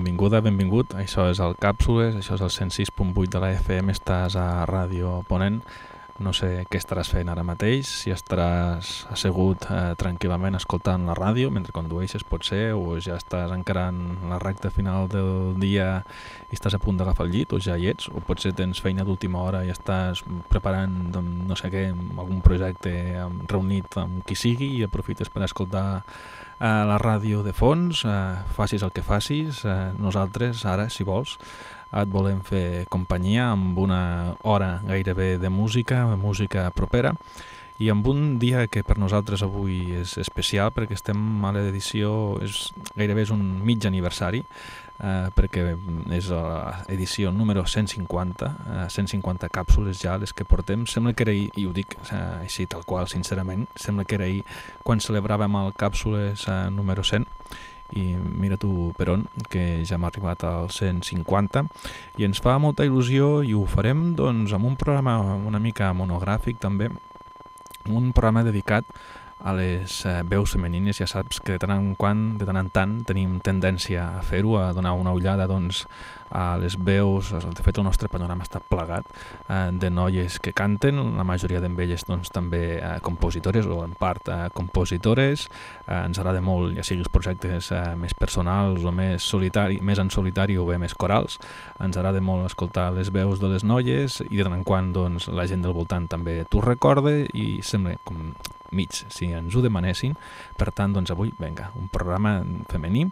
benvinguda, benvingut. Això és el Càpsules, això és el 106.8 de la FM, estàs a Ràdio Ponent. No sé què estaràs fent ara mateix, si estaràs assegut eh, tranquil·lament escoltant la ràdio mentre condueixes potser, o ja estàs encara en la recta final del dia i estàs a punt d'agafar el llit, o ja hi ets, o potser tens feina d'última hora i estàs preparant doncs, no sé què, algun projecte reunit amb qui sigui i aprofites per escoltar eh, la ràdio de fons, eh, facis el que facis, eh, nosaltres ara, si vols, et volem fer companyia amb una hora gairebé de música, música propera, i amb un dia que per nosaltres avui és especial perquè estem a l'edició, gairebé és un mig aniversari, eh, perquè és l'edició número 150, eh, 150 càpsules ja les que portem. Sembla que era ahir, i ho dic eh, així tal qual, sincerament, sembla que era ahir quan celebràvem el càpsules eh, número 100, i mira tu per on, que ja hem arribat al 150 i ens fa molta il·lusió i ho farem doncs amb un programa una mica monogràfic també, un programa dedicat a les eh, veus femenines, ja saps que de tant en quant, de tant en tant, tenim tendència a fer-ho, a donar una ullada doncs, a les veus, de fet el nostre panorama està plegat eh, de noies que canten, la majoria d'elles doncs, també eh, compositores o en part eh, compositores, eh, ens agrada molt, ja siguin projectes eh, més personals o més solitari, més en solitari o bé més corals, ens agrada molt escoltar les veus de les noies i de tant en quant doncs, la gent del voltant també t'ho recorda i sembla com mig, si ens ho demanessin. Per tant, doncs avui, venga, un programa femení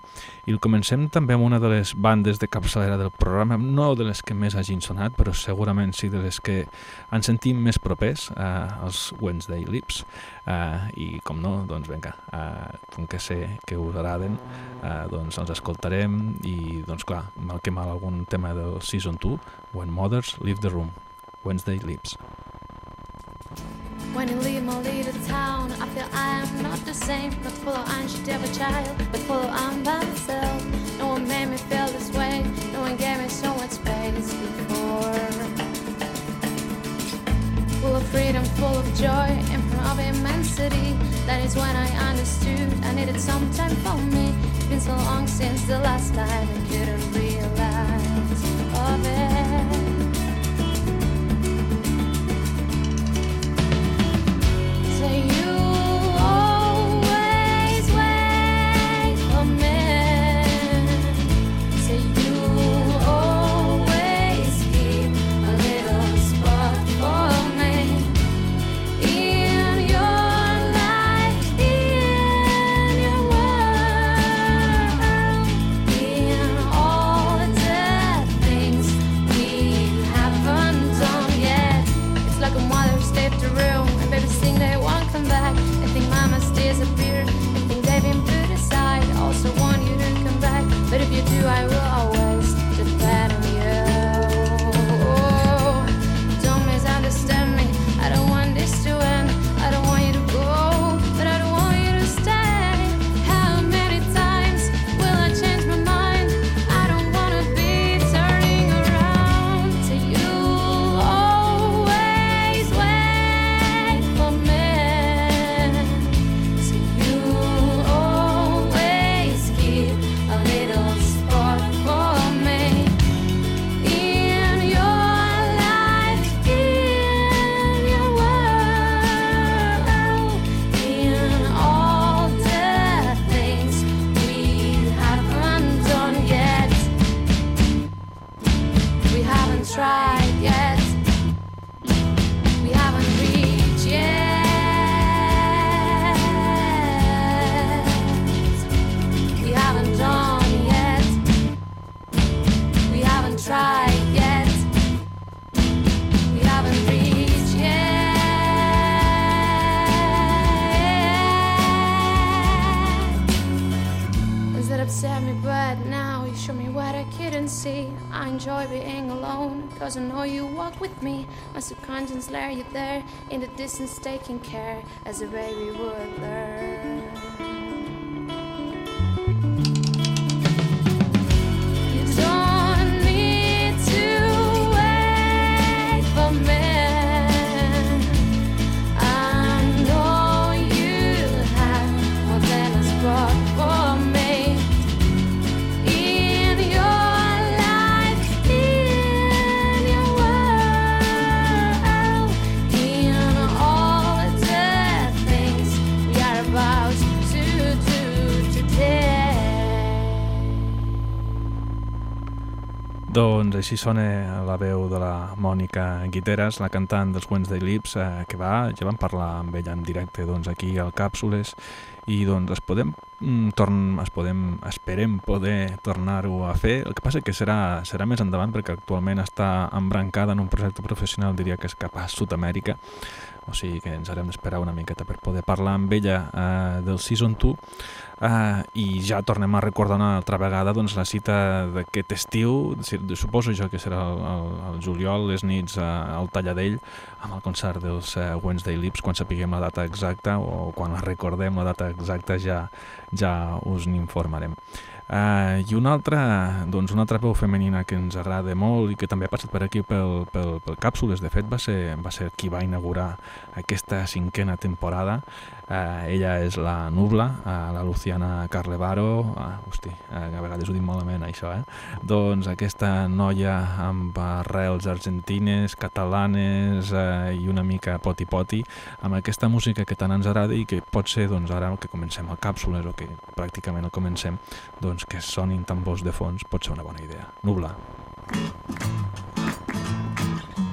i el comencem també amb una de les bandes de capçalera del programa, no de les que més hagin sonat, però segurament sí de les que ens sentim més propers, eh, els Wednesday Lips, eh, i com no, doncs vinga, eh, com que sé que us agraden, eh, doncs els escoltarem i doncs clar, mal que mal algun tema del Season 2, When Mothers Leave the Room, Wednesday Lips. When you leave my little town, I feel I am not the same. Not full of I should have a child, but full of I'm by myself. No one made me feel this way. No one gave me so much space before. Full of freedom, full of joy, and full of immensity. That is when I understood I needed some time for me. It's been so long since the last time I couldn't realize try. My subconscious layer, you there in the distance, taking care as a baby would learn. Doncs així sona la veu de la Mònica Guiteres, la cantant dels Wednesday Lips, eh, que va, ja vam parlar amb ella en directe doncs, aquí al Càpsules. I doncs es podem, mm, torn, es podem esperem poder tornar-ho a fer, el que passa que serà, serà més endavant perquè actualment està embrancada en un projecte professional, diria que és cap a Sud-amèrica, o sigui que ens haurem d'esperar una miqueta per poder parlar amb ella eh, del Season 2 eh, i ja tornem a recordar una altra vegada doncs, la cita d'aquest estiu, suposo jo que serà el, el, el juliol, les nits eh, al Talladell, amb el concert dels eh, Wednesday Lips, quan sapiguem la data exacta o quan la recordem la data exacta ja, ja us n'informarem. Uh, I una altra, doncs una altra veu femenina que ens agrada molt i que també ha passat per aquí pel, pel, pel Càpsules, de fet va ser, va ser qui va inaugurar aquesta cinquena temporada. Uh, ella és la Nubla, uh, la Luciana Carlevaro, uh, hosti, uh, a vegades ho dic malament això, eh? Doncs aquesta noia amb arrels argentines, catalanes uh, i una mica poti-poti, amb aquesta música que tant ens agrada i que pot ser, doncs ara que comencem el Càpsules o que pràcticament el comencem, doncs que sonin tambors de fons pot ser una bona idea. Nubla. a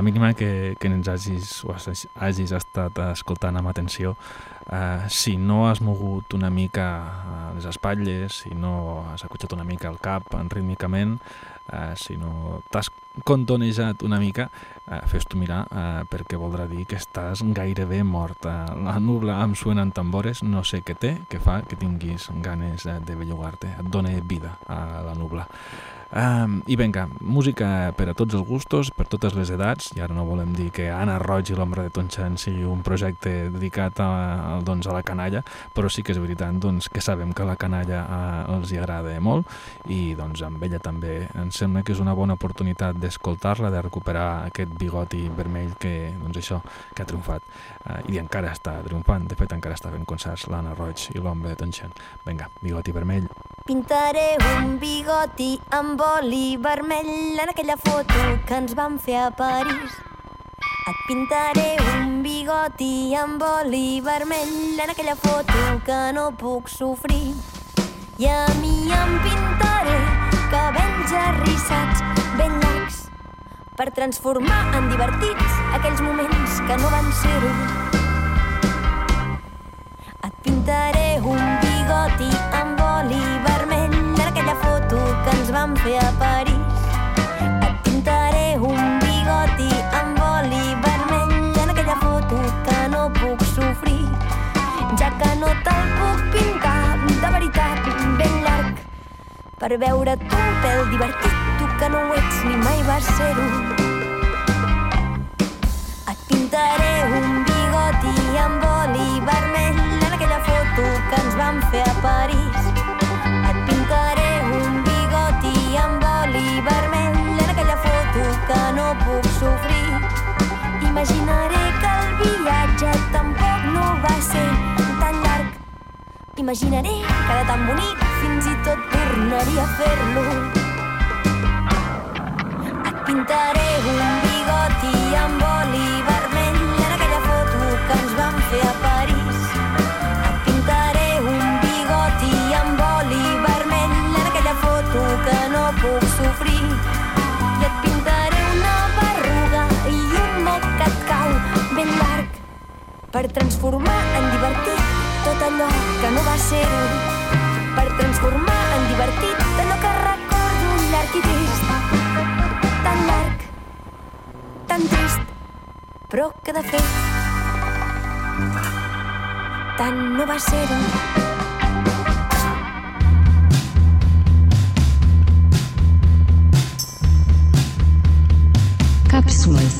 la mínima que, que ens hagis, o hagis estat escoltant amb atenció, eh, si no has mogut una mica eh, les espatlles, si no has acotxat una mica el cap rítmicament, eh, si no t'has contonejat una mica, eh, fes-t'ho mirar eh, perquè voldrà dir que estàs gairebé mort. Eh, la nubla em suenen tambores, no sé què té, que fa que tinguis ganes de bellugar-te, et dona vida a la nubla. Um, I vinga, música per a tots els gustos, per totes les edats, i ara no volem dir que Anna Roig i l'Ombra de Tonchan sigui un projecte dedicat a, a, doncs, a la canalla, però sí que és veritat doncs, que sabem que la canalla uh, els hi agrada molt i doncs, amb ella també ens sembla que és una bona oportunitat d'escoltar-la, de recuperar aquest bigoti vermell que, doncs, això, que ha triomfat uh, i encara està triomfant, de fet encara està fent concerts l'Anna Roig i l'Ombra de Tonchan. Vinga, bigoti vermell. Pintaré un bigoti amb oli vermell en aquella foto que ens vam fer a París. Et pintaré un bigoti amb oli vermell en aquella foto que no puc sofrir. I a mi em pintaré cabells arrissats ben llargs per transformar en divertits aquells moments que no van ser-ho. Et pintaré un bigoti amb oli vermell en aquella foto que ens vam fer a París. Et pintaré un bigoti amb oli vermell en aquella foto que no puc sofrir, ja que no te'l puc pintar de veritat ben llarg per veure't un pèl divertit, tu que no ho ets ni mai vas ser-ho. Et pintaré un bigoti amb oli vermell en aquella foto que ens vam fer a París. Et pintaré un bigoti amb oli vermell en aquella foto que no puc sofrir. Imaginaré que el viatge tampoc no va ser tan llarg. Imaginaré que era tan bonic, fins i tot tornaria a fer-lo. Pintaré un bigoti amb oli vermell en aquella foto que ens vam fer a París. Et pintaré un bigoti amb oli vermell en aquella foto que no puc sofrir. I et pintaré una berruga i un moc que et cau ben llarg per transformar en divertit tot allò que no va ser-ho. Per transformar en divertit allò que recordo llarg i trist. Però que de fet tant no va ser-ho. Cápsulas.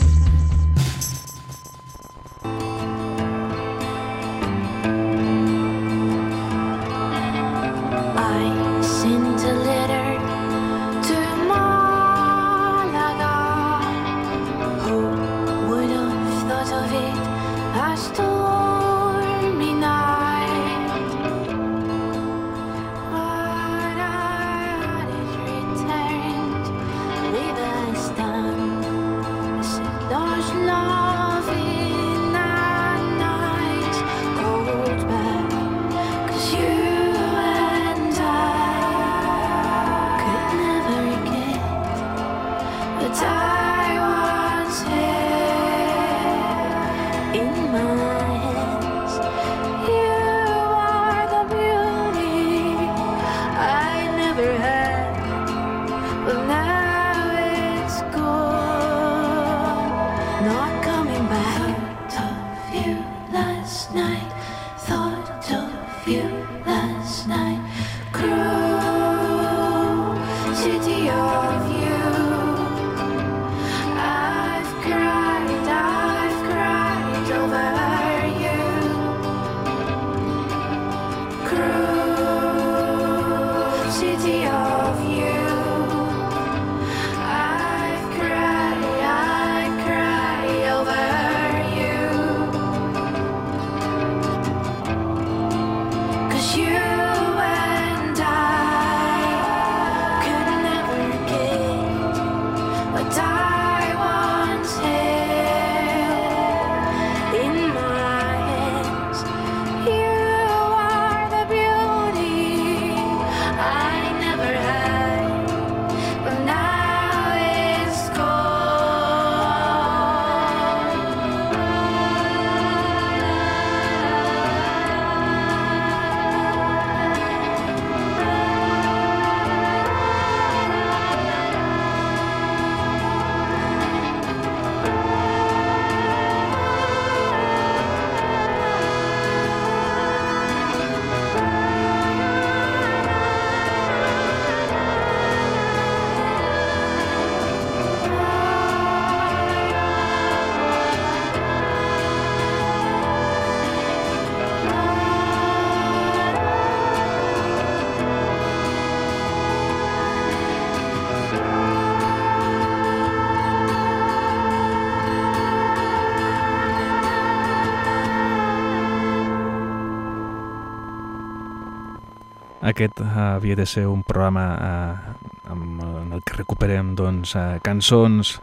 Aquest uh, havia de ser un programa uh, amb, en el que recuperem doncs, uh, cançons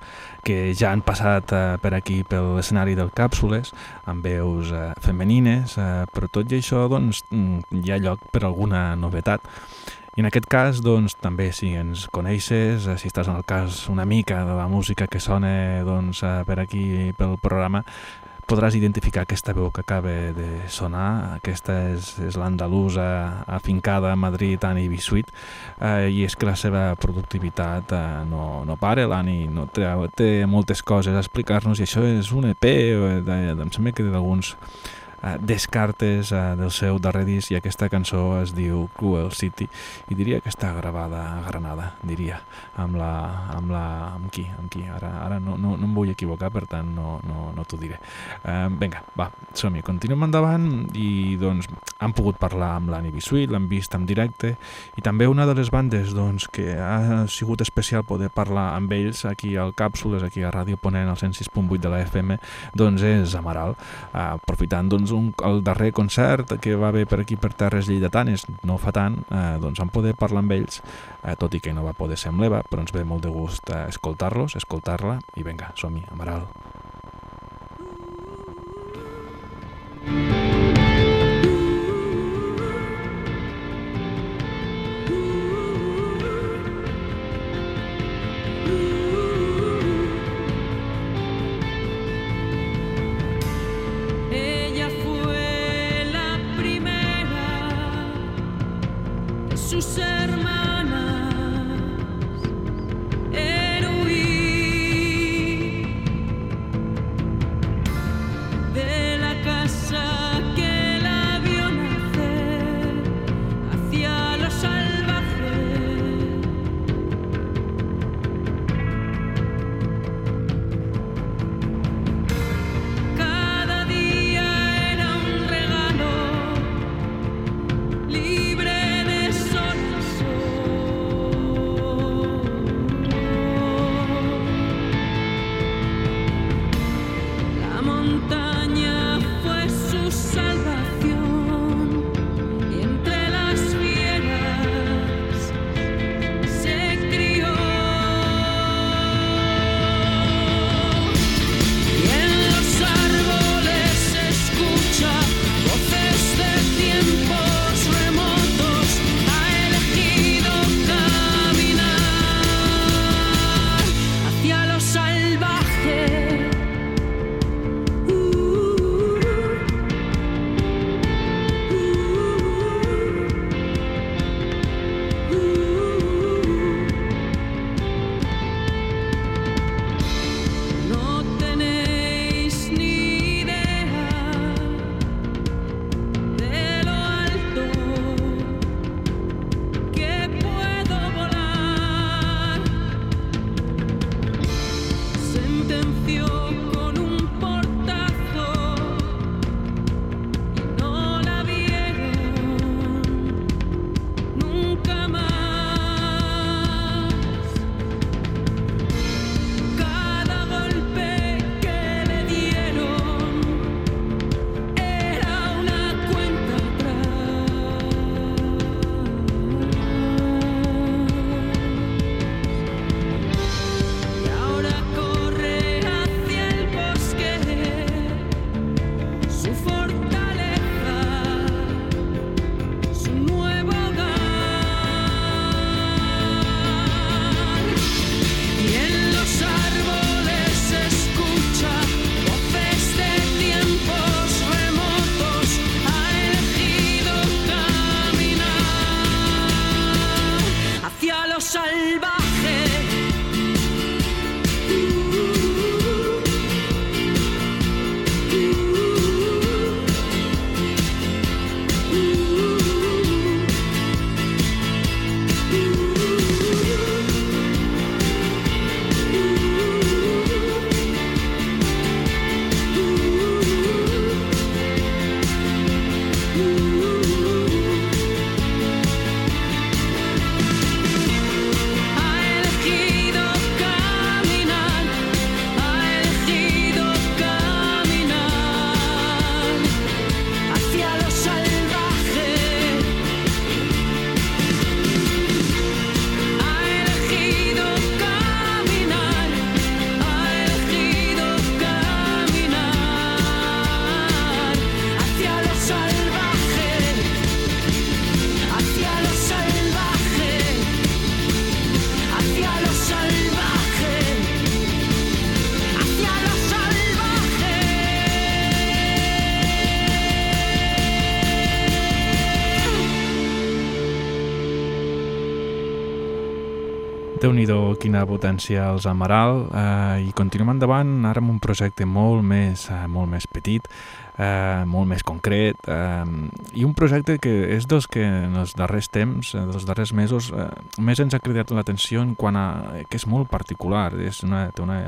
que ja han passat uh, per aquí pel escenari del Càpsules, amb veus uh, femenines, uh, però tot i això doncs, mm, hi ha lloc per alguna novetat. I en aquest cas, doncs, també si ens coneixes, si estàs en el cas una mica de la música que sona doncs, per aquí pel programa, podràs identificar aquesta veu que acaba de sonar. Aquesta és, és l'andalusa afincada a Madrid, Annie Bisuit, eh, i és que la seva productivitat eh, no, no para, l'Annie no té, té moltes coses a explicar-nos, i això és un EP, eh, de, de, em sembla que d'alguns Descartes eh, del seu darrer disc i aquesta cançó es diu Cruel City i diria que està gravada a Granada, diria, amb la... amb, la, amb qui? Amb qui? Ara, ara no, no, no em vull equivocar, per tant no, no, no t'ho diré. Eh, vinga, va, som-hi, continuem endavant i doncs han pogut parlar amb l'Annie Bisuit, l'han vist en directe i també una de les bandes doncs, que ha sigut especial poder parlar amb ells aquí al Càpsules, aquí a Ràdio Ponent, al 106.8 de la FM, doncs és Amaral, eh, aprofitant doncs, un, el darrer concert que va haver per aquí per terres lleidatanes no fa tant, eh, doncs vam poder parlar amb ells, eh, tot i que no va poder ser amb l'Eva, però ens ve molt de gust eh, escoltar-los, escoltar-la, i vinga, som-hi, Amaral. Nhi quina potència els Amaral. Eh, i continuem endavant ara amb un projecte molt més, eh, molt més petit eh, molt més concret eh, i un projecte que és dels que en els darrers temps, eh, dels darrers mesos eh, més ens ha cridat l'atenció en quant a que és molt particular és una, té una,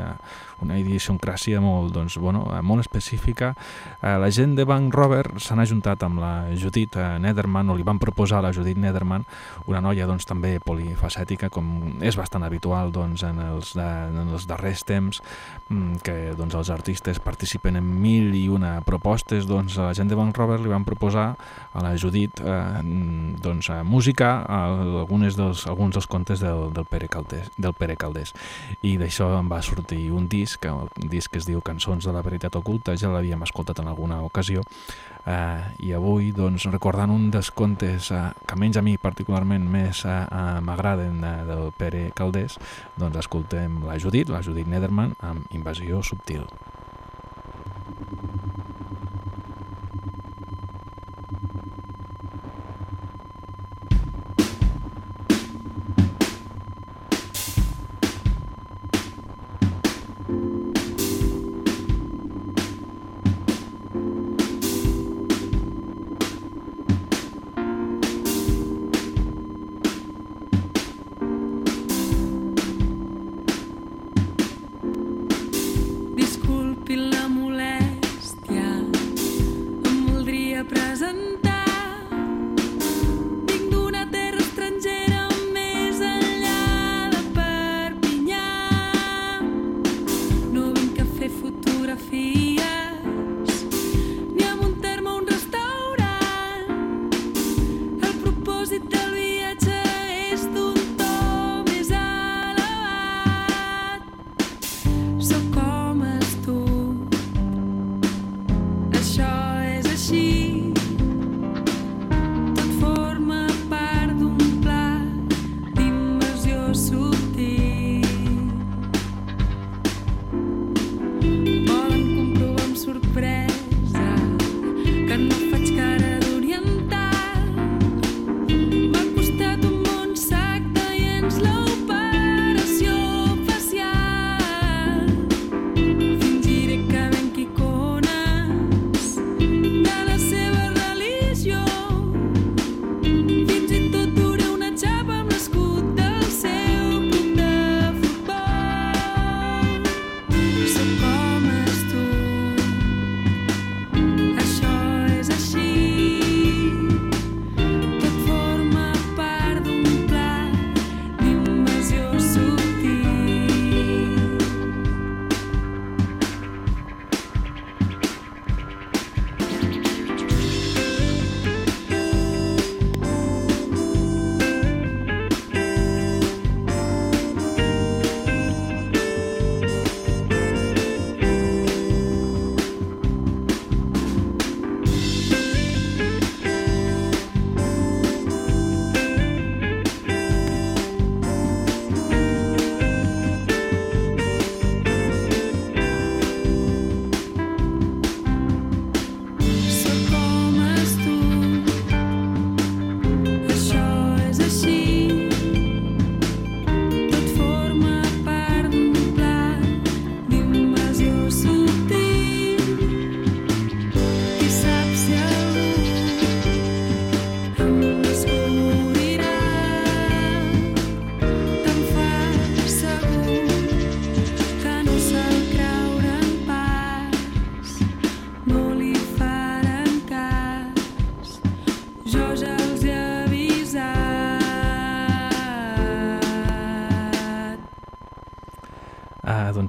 una idiosincràsia molt, doncs, bueno, eh, molt específica. Eh, la gent de Bank Rover s'han ajuntat amb la Judit eh, Nederman o li van proposar a la Judit Nederman una noia doncs, també polifacètica com és bastant habitual doncs, en, els, en els darrers temps mm, que doncs, els artistes participen en mil i una propostes propostes, doncs, a la gent de Bank Robert li van proposar a la Judit eh, doncs, a música a algunes dels, alguns dels contes del, del, Pere Caldés, del Pere Caldés. I d'això em va sortir un disc, un disc que es diu Cançons de la veritat oculta, ja l'havíem escoltat en alguna ocasió, eh, i avui doncs, recordant un dels contes eh, que menys a mi particularment més eh, eh, m'agraden eh, del Pere Caldés, doncs escoltem la Judit, la Judit Nederman, amb Invasió Subtil.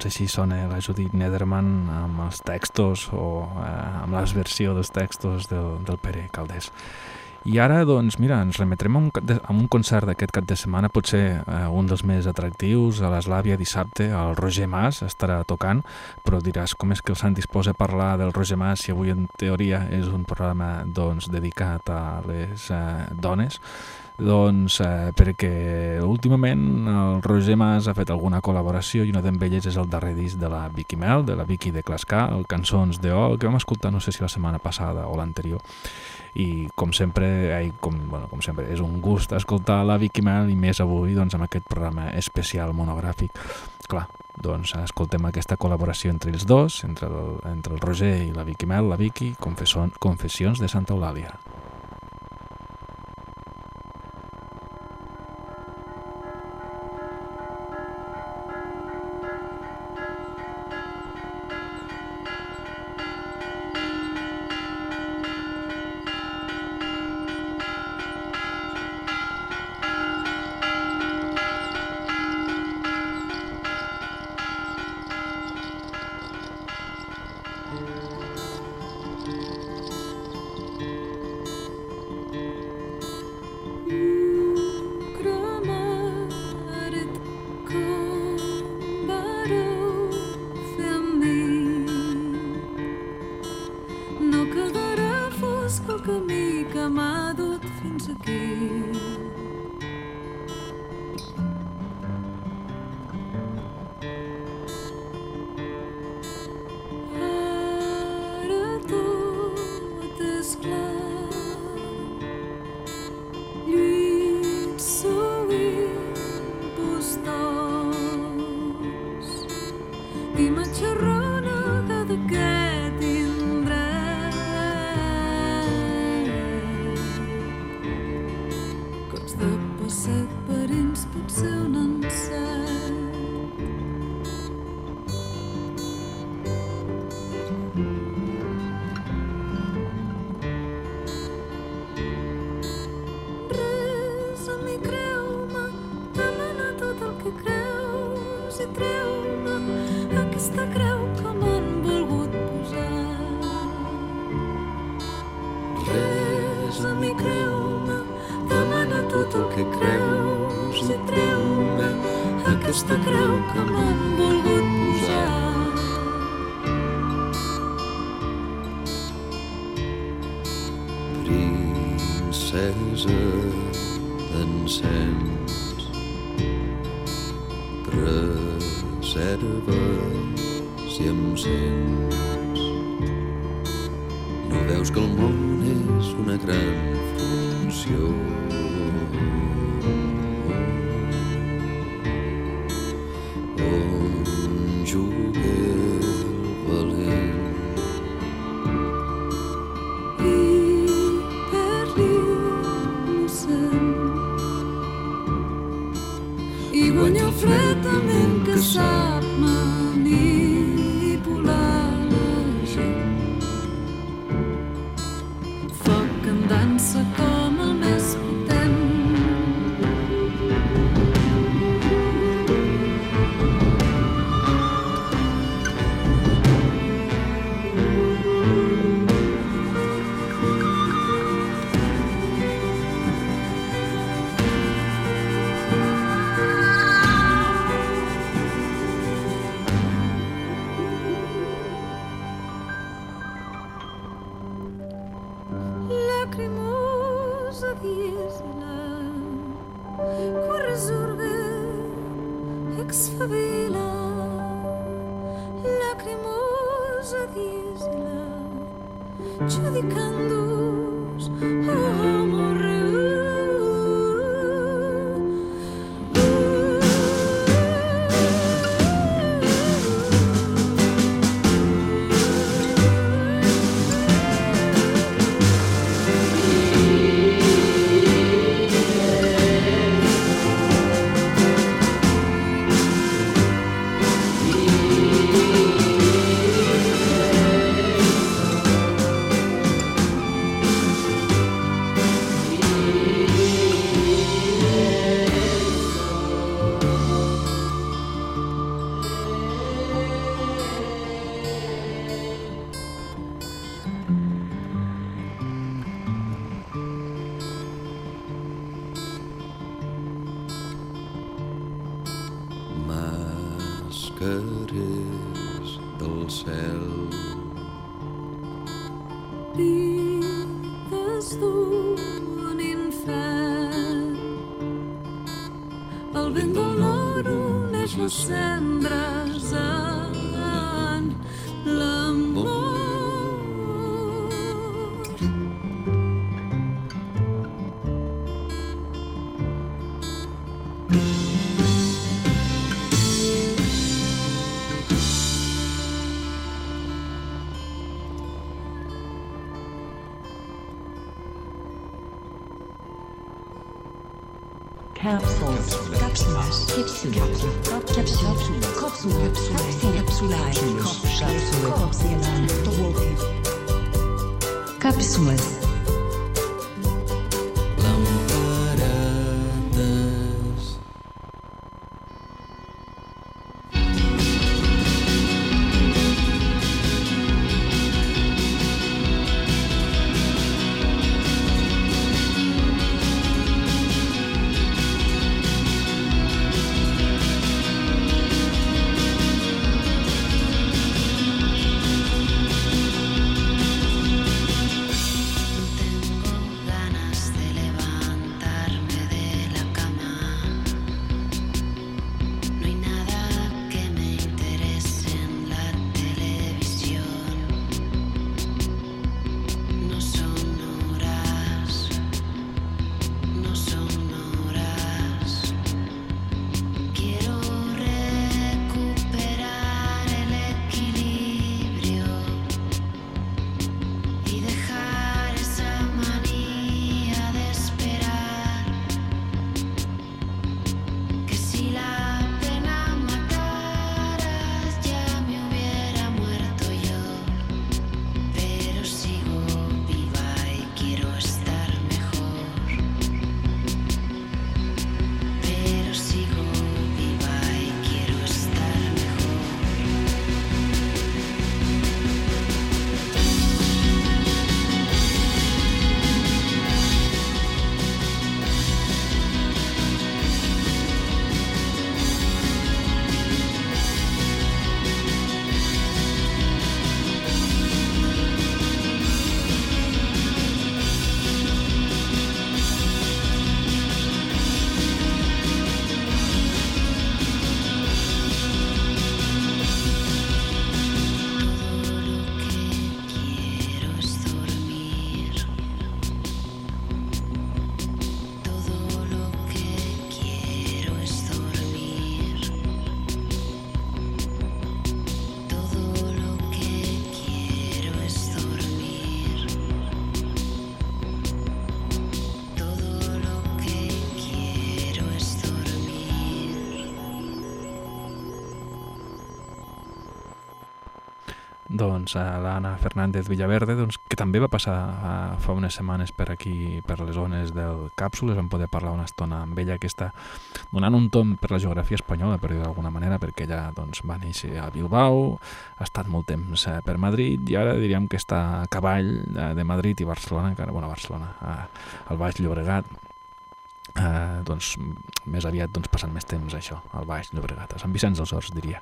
Doncs així sona la Judit Nederman amb els textos o eh, amb l'esversió dels textos del, del Pere Caldés. I ara, doncs, mira, ens remetrem a un, a un concert d'aquest cap de setmana, potser eh, un dels més atractius, a l'Eslàvia dissabte, el Roger Mas estarà tocant, però diràs, com és que el Sant disposa a parlar del Roger Mas si avui en teoria és un programa doncs, dedicat a les eh, dones? Doncs eh, perquè últimament el Roger Mas ha fet alguna col·laboració i una d'elles és el darrer disc de la Vicky Mel, de la Vicky de Clascar, el Cançons de O, que vam escoltar no sé si la setmana passada o l'anterior. i com sempre, ai, com, bueno, com sempre és un gust escoltar la Vicky Mel i més avui doncs, amb aquest programa especial monogràfic clar, doncs escoltem aquesta col·laboració entre els dos, entre el, entre el Roger i la Vicky Mel, la Vicky, Confession, Confessions de Santa Eulàlia. Princesa d'encens preserva si em sents. No veus que el món és una gran funció Cápsulas. Doncs a l'Anna Fernández Villaverde, doncs, que també va passar uh, fa unes setmanes per aquí, per les zones del Càpsules, vam poder parlar una estona amb ella que està donant un tom per la geografia espanyola, per dir d'alguna manera, perquè ella doncs, va néixer a Bilbao, ha estat molt temps eh, per Madrid i ara diríem que està a cavall eh, de Madrid i Barcelona, encara, bueno, a Barcelona, a, al Baix Llobregat, eh, doncs, més aviat doncs, passant més temps això, al Baix Llobregat, a Sant Vicenç dels Horts, diria.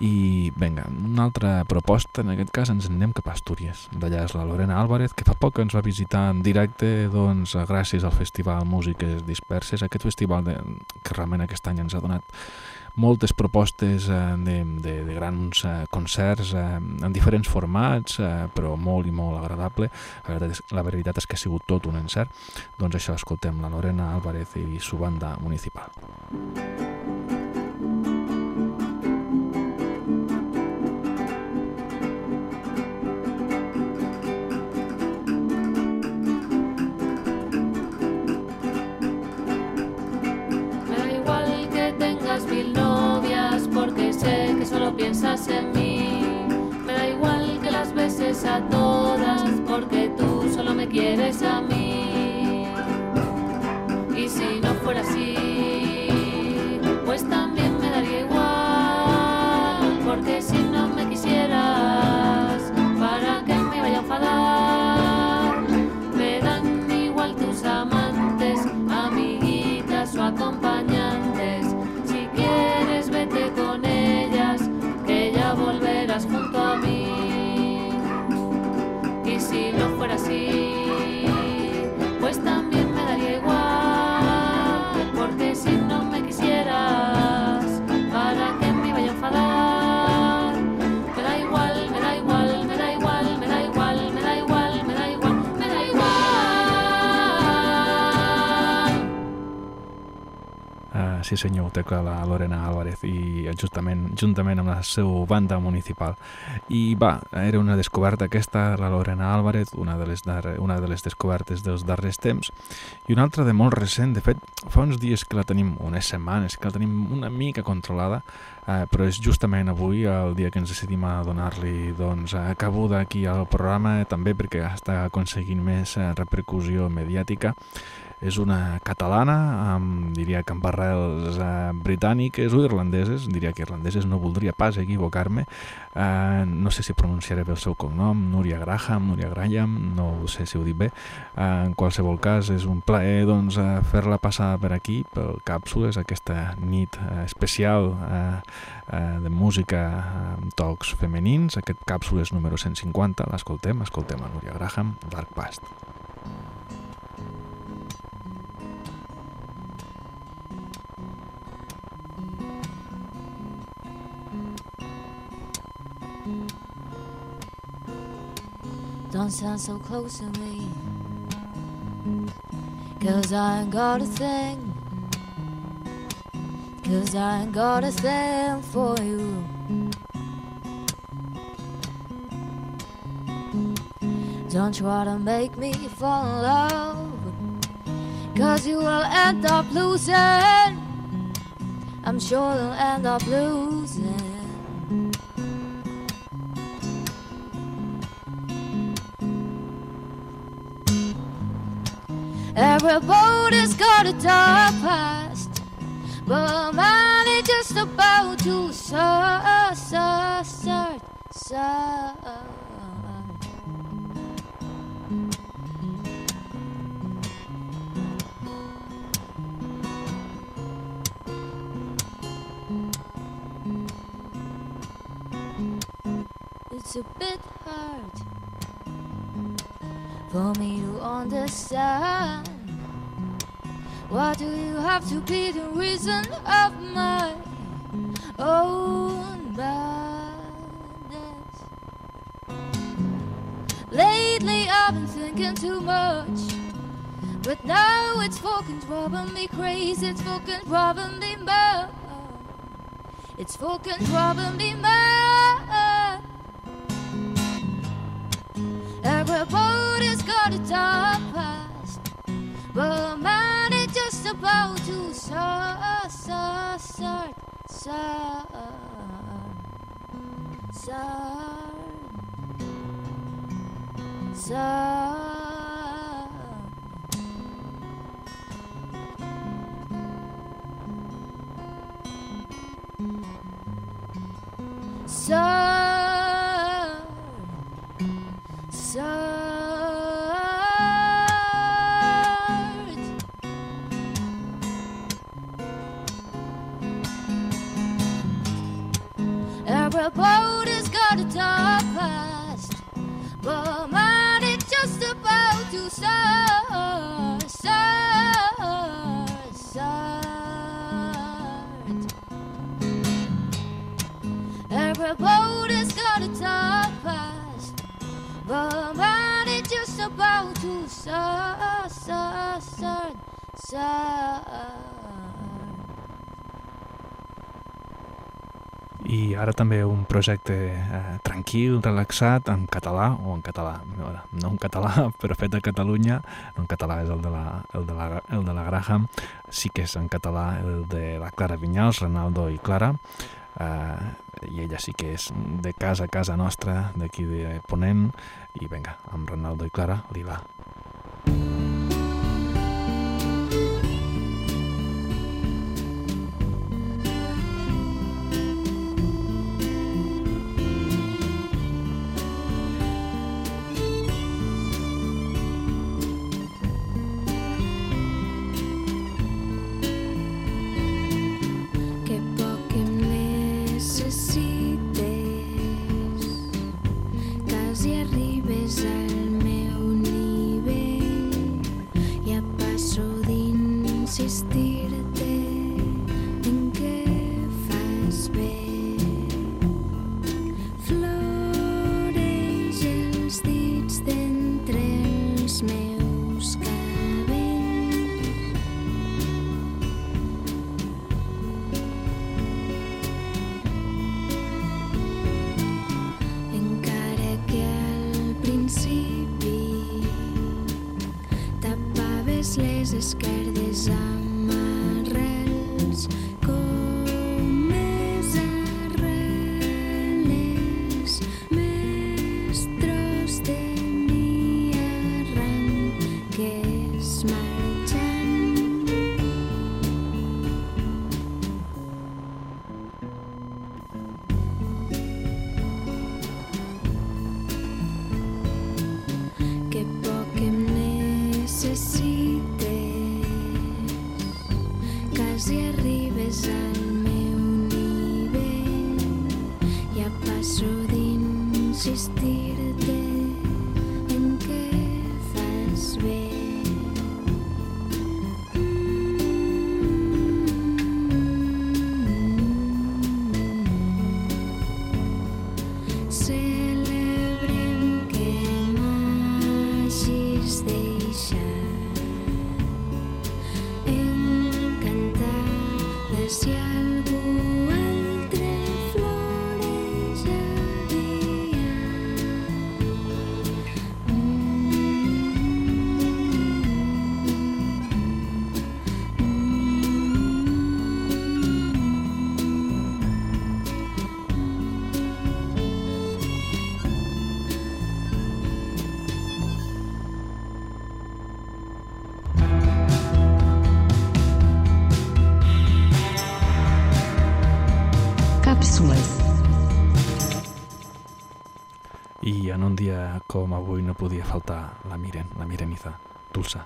I, vinga, una altra proposta, en aquest cas ens en anem cap a Astúries. D'allà és la Lorena Álvarez, que fa poc ens va visitar en directe, doncs, gràcies al Festival Músiques Disperses, aquest festival de, que realment aquest any ens ha donat moltes propostes eh, de, de, de grans eh, concerts eh, en diferents formats, però molt i molt agradable. La veritat, és, la veritat és que ha sigut tot un encert. Doncs això, escoltem la Lorena Álvarez i su banda municipal. En mí. Me da igual que las beses a todas porque tú solo me quieres a mí. Y si no fuera así, pues también me daría igual porque si no fuera así. Sí senyor, ho toca la Lorena Álvarez i justament, juntament amb la seva banda municipal. I va, era una descoberta aquesta, la Lorena Álvarez, una de les, darre, una de les descobertes dels darrers temps, i una altra de molt recent, de fet, fa uns dies que la tenim, unes setmanes, que la tenim una mica controlada, eh, però és justament avui el dia que ens decidim a donar-li doncs, cabuda aquí al programa, també perquè està aconseguint més eh, repercussió mediàtica, és una catalana, amb, diria que amb arrels eh, britàniques o irlandeses, diria que irlandeses, no voldria pas equivocar-me, eh, no sé si pronunciaré bé el seu cognom, Núria Graham, Núria Graham, no sé si ho dic bé, eh, en qualsevol cas és un plaer doncs, eh, fer-la passar per aquí, pel Càpsules, aquesta nit eh, especial eh, eh, de música amb tocs femenins, aquest Càpsules número 150, l'escoltem, escoltem a Núria Graham, Dark Past. Don't sound so close to me. Cause I ain't got a thing. Cause I ain't got a thing for you. Don't try to make me fall in love. Cause you will end up losing. I'm sure you'll end up losing. Everybody's got a dark past, but mine is just about to start, start, start. It's a bit hard for me to understand. Why do you have to be the reason of my own madness? Lately I've been thinking too much. But now it's fucking driving me crazy, it's fucking driving me mad. It's fucking driving me mad. Everybody's got a dark past, but mine about to start, start, start, start, start, start. Start. Ara també un projecte eh, tranquil, relaxat, en català, o en català, no, en català, però fet a Catalunya, no en català és el de la, el de la, el de la Graham, sí que és en català el de la Clara Vinyals, Ronaldo i Clara, eh, i ella sí que és de casa a casa nostra, d'aquí de Ponent, i vinga, amb Ronaldo i Clara, Lila. Que Cápsulas. I en un dia com avui no podia faltar la Miren, la Mireniza, Tulsa.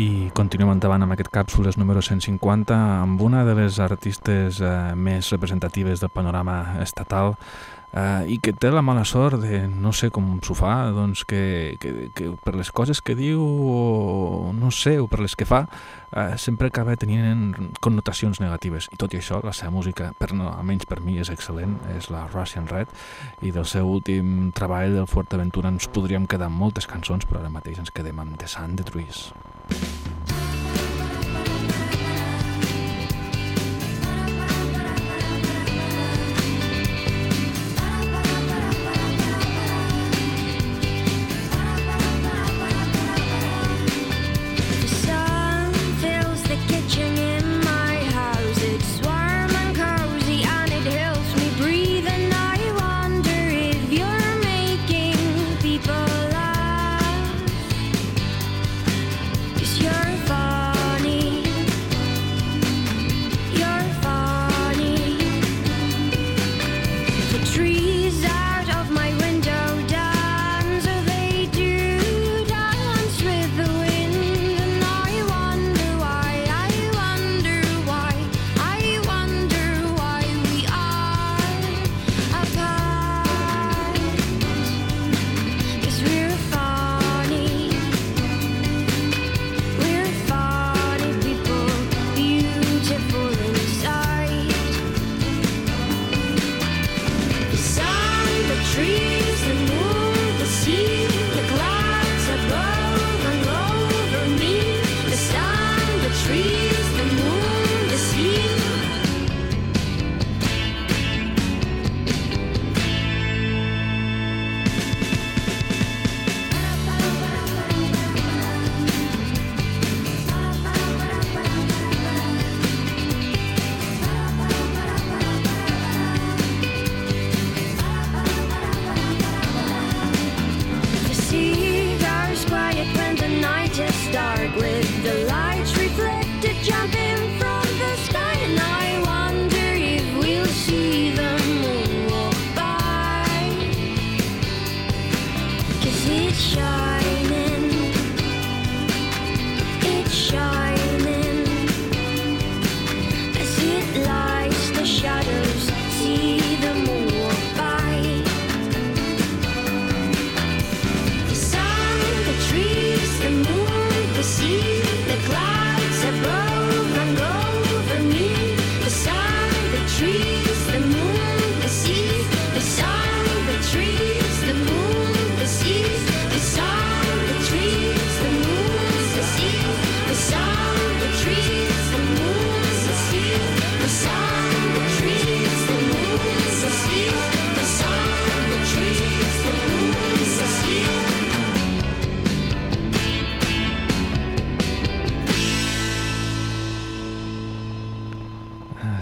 I continuem endavant amb aquest càpsules número 150 amb una de les artistes eh, més representatives del panorama estatal eh, i que té la mala sort de, no sé com s'ho fa, doncs que, que, que per les coses que diu o no sé, o per les que fa, eh, sempre acaba tenint connotacions negatives i tot i això la seva música, per no, almenys per mi és excel·lent, és la Russian Red i del seu últim treball del Fuerteventura ens podríem quedar amb moltes cançons però ara mateix ens quedem amb The Sun de Trees. The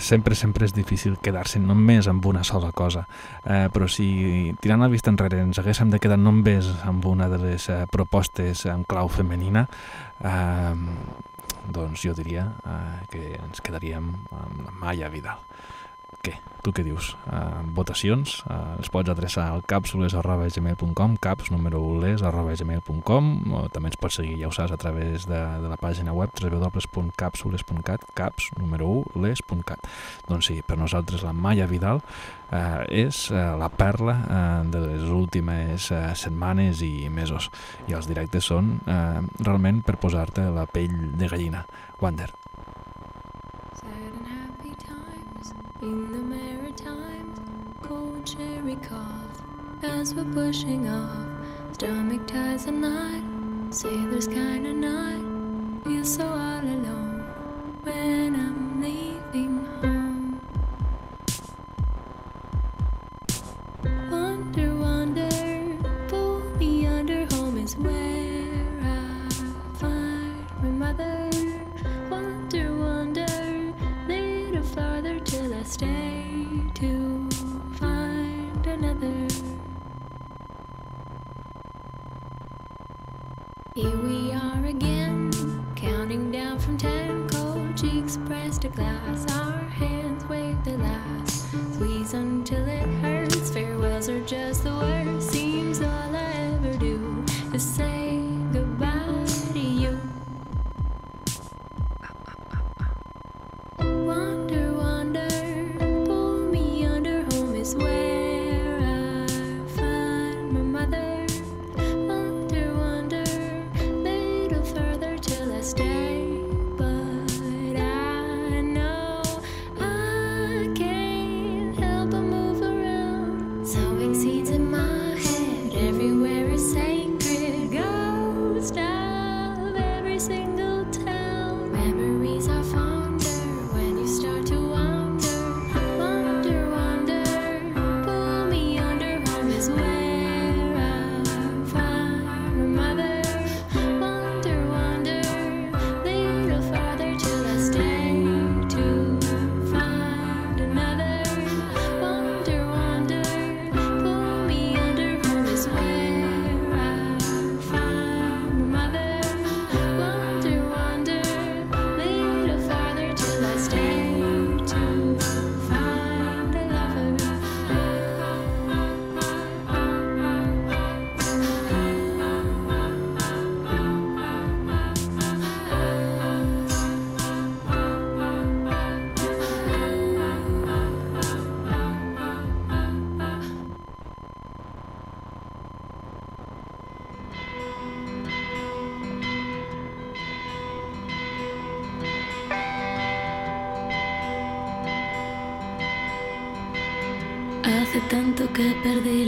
Sempre, sempre és difícil quedar-se només amb una sola cosa. Eh, però si, tirant la vista enrere, ens haguéssim de quedar només amb una de les eh, propostes en clau femenina, eh, doncs jo diria eh, que ens quedaríem amb la Maia Vidal. Què? Tu què dius? Uh, votacions? Uh, les pots adreçar al capsules arroba gmail.com caps número 1 les arroba gmail.com o també ens pots seguir, ja ho saps, a través de, de la pàgina web www.capsules.cat caps número 1 les.cat Doncs sí, per nosaltres la Maia Vidal uh, és uh, la perla uh, de les últimes uh, setmanes i mesos i els directes són uh, realment per posar-te la pell de gallina. Wander. In the Maritimes, cold cherry cough as we're pushing off. Stomach ties a knot, sailors kinda not. Feel so all alone when I'm leaving home. Wonder, wonder, pull me under home is where I find my mother. Here we are again, counting down from ten. Cold cheeks pressed to glass, our hands wave the last. Squeeze until it hurts. Farewells are just the worst. Seems all que perdí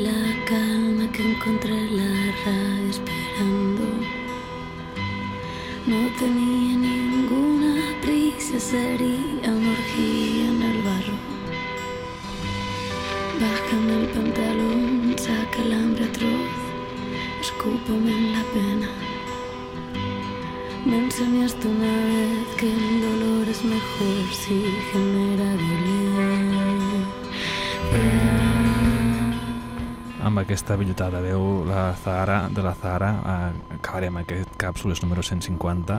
aquesta bellotada de veu la Zahara, de la Zahara eh, acabarem aquest càpsules número 150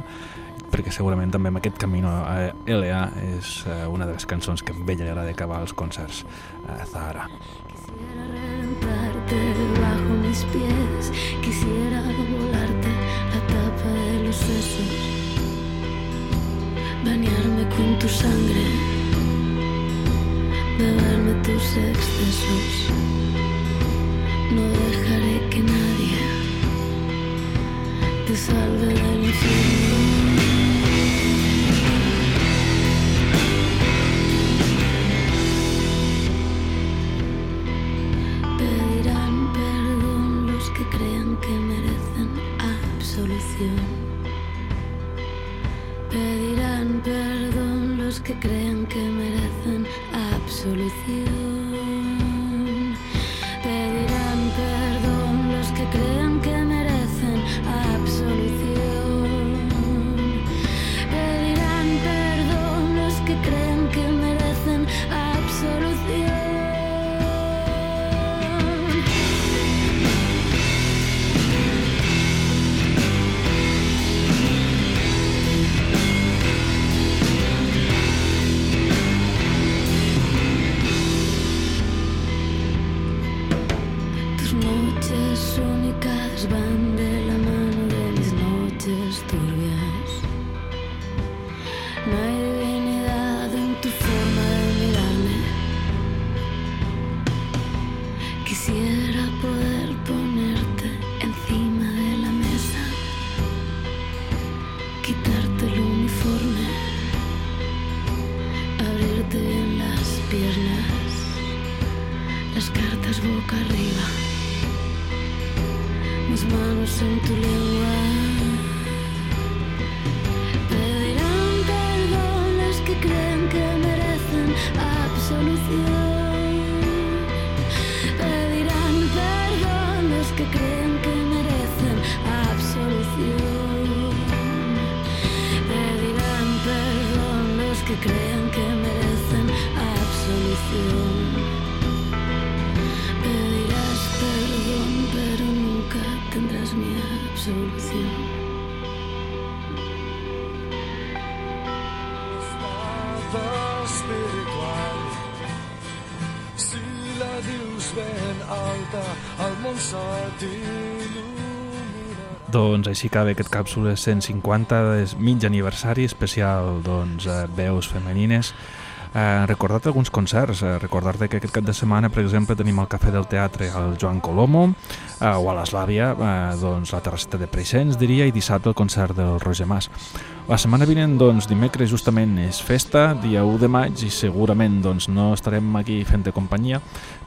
perquè segurament també amb aquest Camino a LA és eh, una de les cançons que a ella li agrada acabar els concerts eh, Zahara Quisiera reventarte bajo mis pies, quisiera volarte la tapa de los sesos, bañarme con tu sangre, beberme tus excesos. No dejaré que nadie te salve del infierno. Pedirán perdón los que crean que merecen absolución. Pedirán perdón los que crean que merecen absolución. En tu lengua. Doncs així acaba aquest càpsula 150 és mig aniversari especial doncs, eh, veus femenines Eh, recordar alguns concerts, eh, recordar que aquest cap de setmana, per exemple, tenim al Cafè del Teatre el Joan Colomo, eh, o a l'Eslàvia, eh, doncs, la terrasseta de Preixens, diria, i dissabte el concert del Roger Mas. La setmana vinent, doncs, dimecres justament és festa, dia 1 de maig, i segurament doncs, no estarem aquí fent de companyia,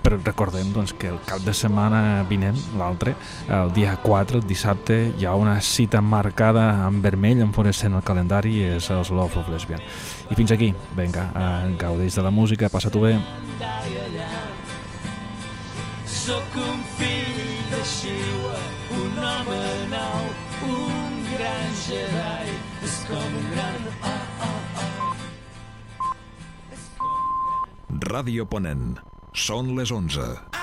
però recordem doncs, que el cap de setmana vinent, l'altre, el dia 4, el dissabte, hi ha una cita marcada en vermell, en fluorescent al calendari, és els Love of Lesbian. I fins aquí, vinga, eh, gaudeix de la música, passa-t'ho bé. Sóc un fill de Xiua, un home nou, un gran Jedi. Ràdio Ponent. Són les 11.